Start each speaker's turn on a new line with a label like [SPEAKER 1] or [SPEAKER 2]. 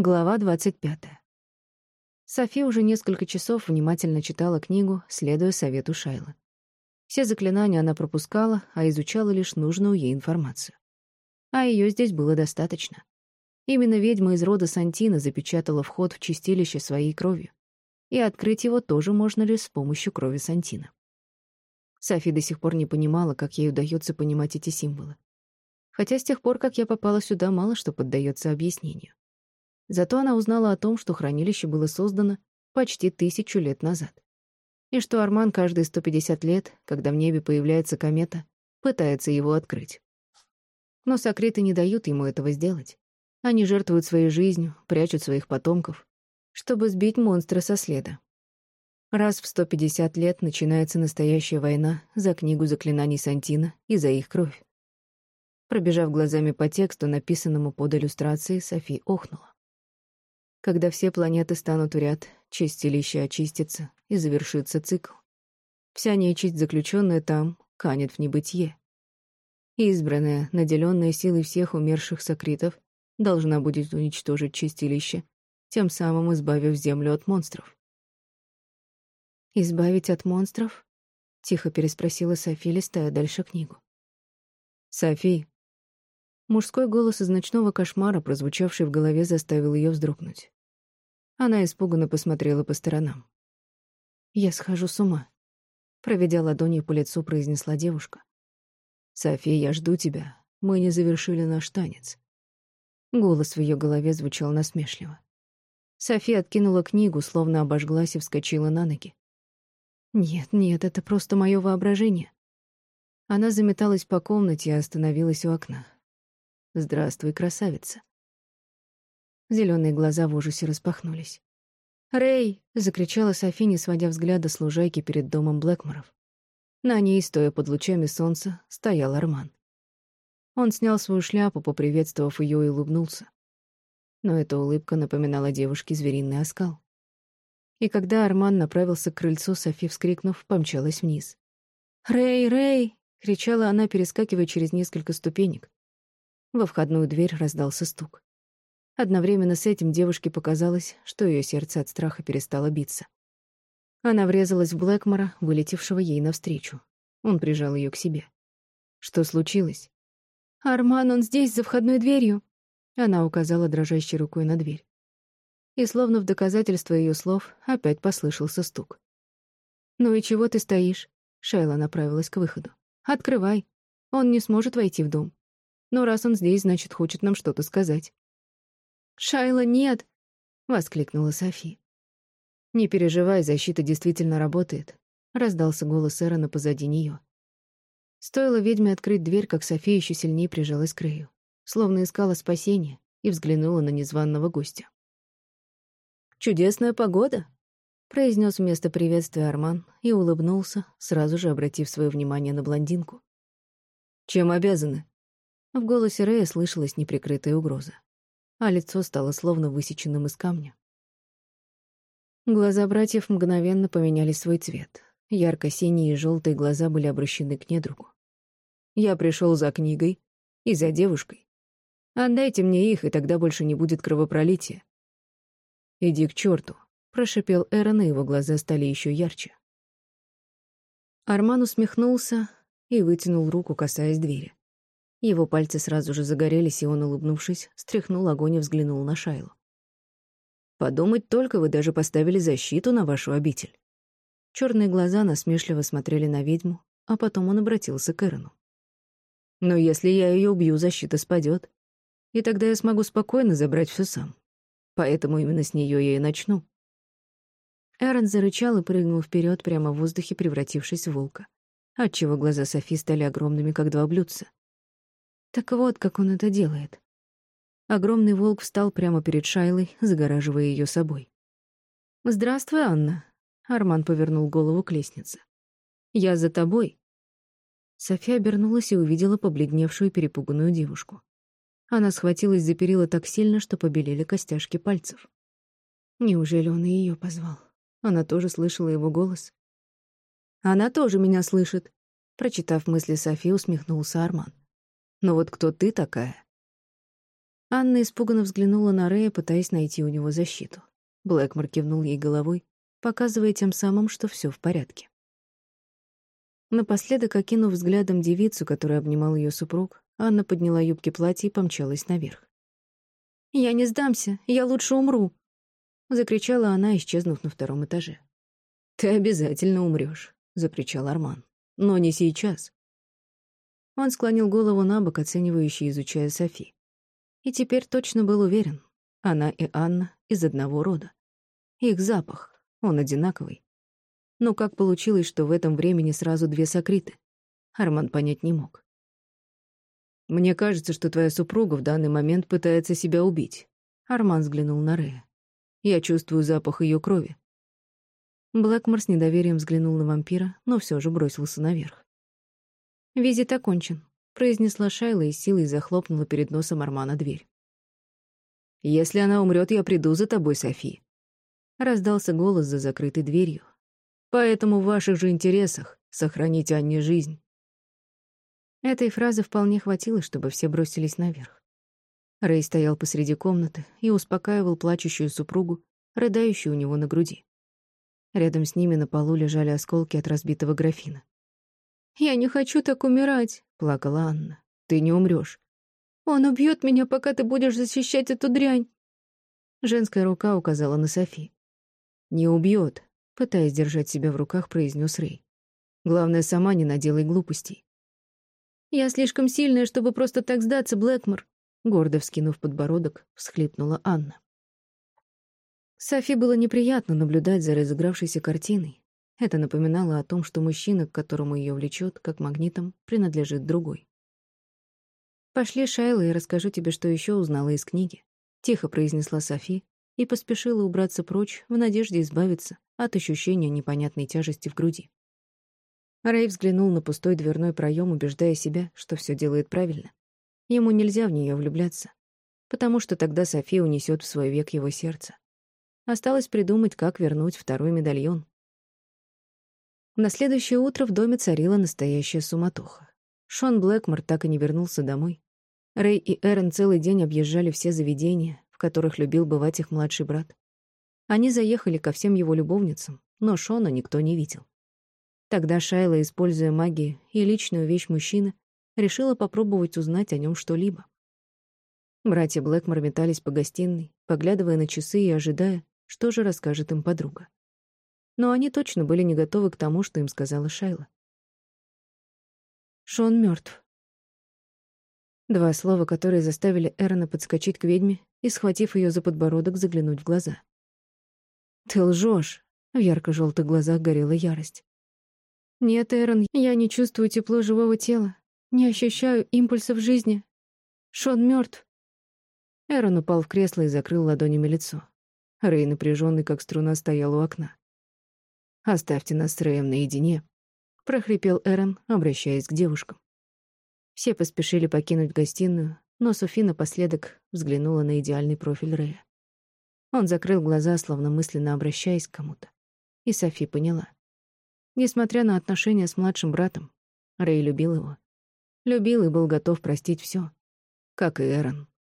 [SPEAKER 1] Глава 25. Софи уже несколько часов внимательно читала книгу, следуя совету Шайлы. Все заклинания она пропускала, а изучала лишь нужную ей информацию. А ее здесь было достаточно. Именно ведьма из рода Сантина запечатала вход в чистилище своей кровью. И открыть его тоже можно лишь с помощью крови Сантина. Софи до сих пор не понимала, как ей удается понимать эти символы. Хотя с тех пор, как я попала сюда, мало что поддается объяснению. Зато она узнала о том, что хранилище было создано почти тысячу лет назад. И что Арман каждые 150 лет, когда в небе появляется комета, пытается его открыть. Но сокриты не дают ему этого сделать. Они жертвуют своей жизнью, прячут своих потомков, чтобы сбить монстра со следа. Раз в 150 лет начинается настоящая война за книгу заклинаний Сантина и за их кровь. Пробежав глазами по тексту, написанному под иллюстрацией, Софи охнула. Когда все планеты станут в ряд, чистилище очистится и завершится цикл. Вся нечисть, заключенная там, канет в небытие. Избранная, наделенная силой всех умерших сокритов, должна будет уничтожить чистилище, тем самым избавив Землю от монстров. «Избавить от монстров?» — тихо переспросила Софи, листая дальше книгу. «Софи!» Мужской голос из ночного кошмара, прозвучавший в голове, заставил ее вздрогнуть. Она испуганно посмотрела по сторонам. «Я схожу с ума», — проведя ладонью по лицу, произнесла девушка. «София, я жду тебя. Мы не завершили наш танец». Голос в ее голове звучал насмешливо. София откинула книгу, словно обожглась и вскочила на ноги. «Нет, нет, это просто мое воображение». Она заметалась по комнате и остановилась у окна. «Здравствуй, красавица». Зеленые глаза в ужасе распахнулись. «Рэй!» — закричала Софи, сводя взгляда с лужайки перед домом Блэкморов. На ней, стоя под лучами солнца, стоял Арман. Он снял свою шляпу, поприветствовав ее, и улыбнулся. Но эта улыбка напоминала девушке звериный оскал. И когда Арман направился к крыльцу, Софи, вскрикнув, помчалась вниз. «Рэй, Рэй!» — кричала она, перескакивая через несколько ступенек. Во входную дверь раздался стук. Одновременно с этим девушке показалось, что ее сердце от страха перестало биться. Она врезалась в Блэкмора, вылетевшего ей навстречу. Он прижал ее к себе. Что случилось? «Арман, он здесь, за входной дверью!» Она указала дрожащей рукой на дверь. И словно в доказательство ее слов опять послышался стук. «Ну и чего ты стоишь?» Шайла направилась к выходу. «Открывай. Он не сможет войти в дом. Но раз он здесь, значит, хочет нам что-то сказать». «Шайла, нет!» — воскликнула Софи. «Не переживай, защита действительно работает», — раздался голос Эрона позади нее. Стоило ведьме открыть дверь, как София еще сильнее прижалась к Рэю, словно искала спасения, и взглянула на незваного гостя. «Чудесная погода», — произнес вместо приветствия Арман и улыбнулся, сразу же обратив свое внимание на блондинку. «Чем обязаны?» В голосе Рэя слышалась неприкрытая угроза а лицо стало словно высеченным из камня. Глаза братьев мгновенно поменяли свой цвет. Ярко-синие и желтые глаза были обращены к недругу. «Я пришел за книгой и за девушкой. Отдайте мне их, и тогда больше не будет кровопролития». «Иди к черту», — прошипел Эрон, и его глаза стали еще ярче. Арман усмехнулся и вытянул руку, касаясь двери. Его пальцы сразу же загорелись, и он, улыбнувшись, стряхнул огонь и взглянул на Шайлу. «Подумать только, вы даже поставили защиту на вашу обитель». Черные глаза насмешливо смотрели на ведьму, а потом он обратился к Эрону. «Но если я ее убью, защита спадет, и тогда я смогу спокойно забрать все сам. Поэтому именно с нее я и начну». Эрон зарычал и прыгнул вперед прямо в воздухе, превратившись в волка, отчего глаза Софи стали огромными, как два блюдца. Так вот, как он это делает. Огромный волк встал прямо перед Шайлой, загораживая ее собой. «Здравствуй, Анна», — Арман повернул голову к лестнице. «Я за тобой». София обернулась и увидела побледневшую перепуганную девушку. Она схватилась за перила так сильно, что побелели костяшки пальцев. Неужели он и ее позвал? Она тоже слышала его голос. «Она тоже меня слышит», — прочитав мысли Софии, усмехнулся Арман. Но вот кто ты такая? Анна испуганно взглянула на Рэя, пытаясь найти у него защиту. Блэкмор кивнул ей головой, показывая тем самым, что все в порядке. Напоследок, окинув взглядом девицу, которая обнимал ее супруг, Анна подняла юбки платья и помчалась наверх. «Я не сдамся, я лучше умру!» — закричала она, исчезнув на втором этаже. «Ты обязательно умрешь, закричал Арман. «Но не сейчас». Он склонил голову на бок, оценивающе изучая Софи. И теперь точно был уверен. Она и Анна из одного рода. Их запах, он одинаковый. Но как получилось, что в этом времени сразу две сокриты? Арман понять не мог. «Мне кажется, что твоя супруга в данный момент пытается себя убить». Арман взглянул на Рея. «Я чувствую запах ее крови». Блэкмор с недоверием взглянул на вампира, но все же бросился наверх. «Визит окончен», — произнесла Шайла и силой захлопнула перед носом Армана дверь. «Если она умрет, я приду за тобой, Софи», — раздался голос за закрытой дверью. «Поэтому в ваших же интересах сохранить Анне жизнь». Этой фразы вполне хватило, чтобы все бросились наверх. Рэй стоял посреди комнаты и успокаивал плачущую супругу, рыдающую у него на груди. Рядом с ними на полу лежали осколки от разбитого графина. «Я не хочу так умирать», — плакала Анна. «Ты не умрешь. Он убьет меня, пока ты будешь защищать эту дрянь». Женская рука указала на Софи. «Не убьет», — пытаясь держать себя в руках, произнес Рэй. «Главное, сама не наделай глупостей. «Я слишком сильная, чтобы просто так сдаться, Блэкмор», — гордо вскинув подбородок, всхлипнула Анна. Софи было неприятно наблюдать за разыгравшейся картиной. Это напоминало о том, что мужчина, к которому ее влечет, как магнитом, принадлежит другой. «Пошли, Шайла, и расскажу тебе, что еще узнала из книги», — тихо произнесла Софи и поспешила убраться прочь в надежде избавиться от ощущения непонятной тяжести в груди. Рэй взглянул на пустой дверной проем, убеждая себя, что все делает правильно. Ему нельзя в нее влюбляться, потому что тогда София унесет в свой век его сердце. Осталось придумать, как вернуть второй медальон. На следующее утро в доме царила настоящая суматоха. Шон Блэкмор так и не вернулся домой. Рэй и Эрен целый день объезжали все заведения, в которых любил бывать их младший брат. Они заехали ко всем его любовницам, но Шона никто не видел. Тогда Шайла, используя магию и личную вещь мужчины, решила попробовать узнать о нем что-либо. Братья Блэкмор метались по гостиной, поглядывая на часы и ожидая, что же расскажет им подруга. Но они точно были не готовы к тому, что им сказала Шайла. Шон мертв. Два слова, которые заставили Эрона подскочить к ведьме и, схватив ее за подбородок, заглянуть в глаза. «Ты лжешь!» — в ярко-желтых глазах горела ярость. Нет, Эрон, я не чувствую тепло живого тела, не ощущаю импульсов жизни. Шон мертв. Эрон упал в кресло и закрыл ладонями лицо. Рэй, напряженный как струна, стоял у окна. «Оставьте нас с Рэем наедине», — прохрипел Эрон, обращаясь к девушкам. Все поспешили покинуть гостиную, но Софи напоследок взглянула на идеальный профиль Рэя. Он закрыл глаза, словно мысленно обращаясь к кому-то. И Софи поняла. Несмотря на отношения с младшим братом, Рэй любил его. Любил и был готов простить все, как и Эрон.